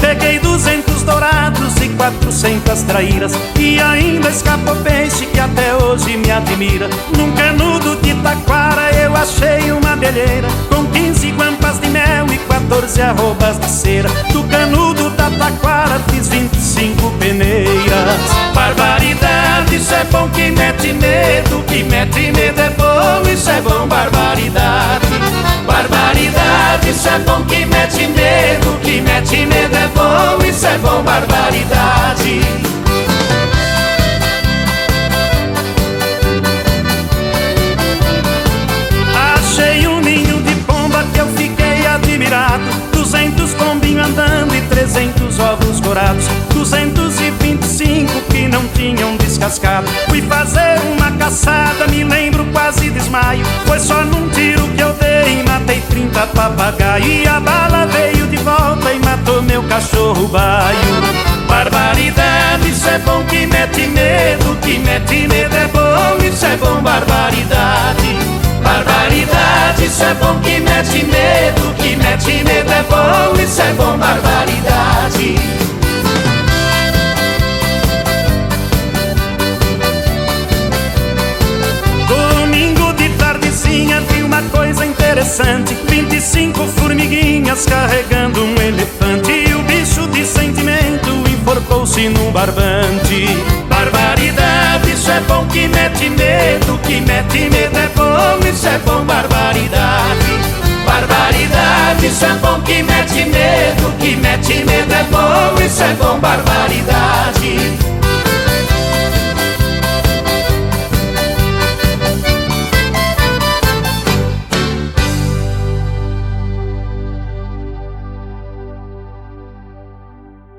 Peguei duzentos dourados e quatrocentas traíras. E ainda escapou peixe que até hoje me admira. Num canudo de taquara eu achei uma belheira Com quinze guampas de mel e quatorze arrobas de cera. Do canudo da taquara fiz vinte e cinco peneiras. Barbaridade, isso é bom que mete medo isso é bom, barbaridade. Achei um ninho de pomba que eu fiquei admirado. Duzentos pombinhos andando e trezentos ovos corados Duzentos trinta papagaio E a bala veio de volta e matou meu cachorro baio. Barbaridade, isso é bom que mete medo Que mete medo é bom, isso é bom, barbaridade. Barbaridade, isso é bom que mete medo Que mete medo é bom, isso é bom, barbaridade interessante. 25 formiguinhas carregando um elefante. E o bicho de sentimento enforcou-se num barbante. Barbaridade, isso é bom que mete medo Que mete medo é bom, isso é bom, barbaridade. Barbaridade, isso é bom que mete medo Que mete medo é bom, isso é bom, barbaridade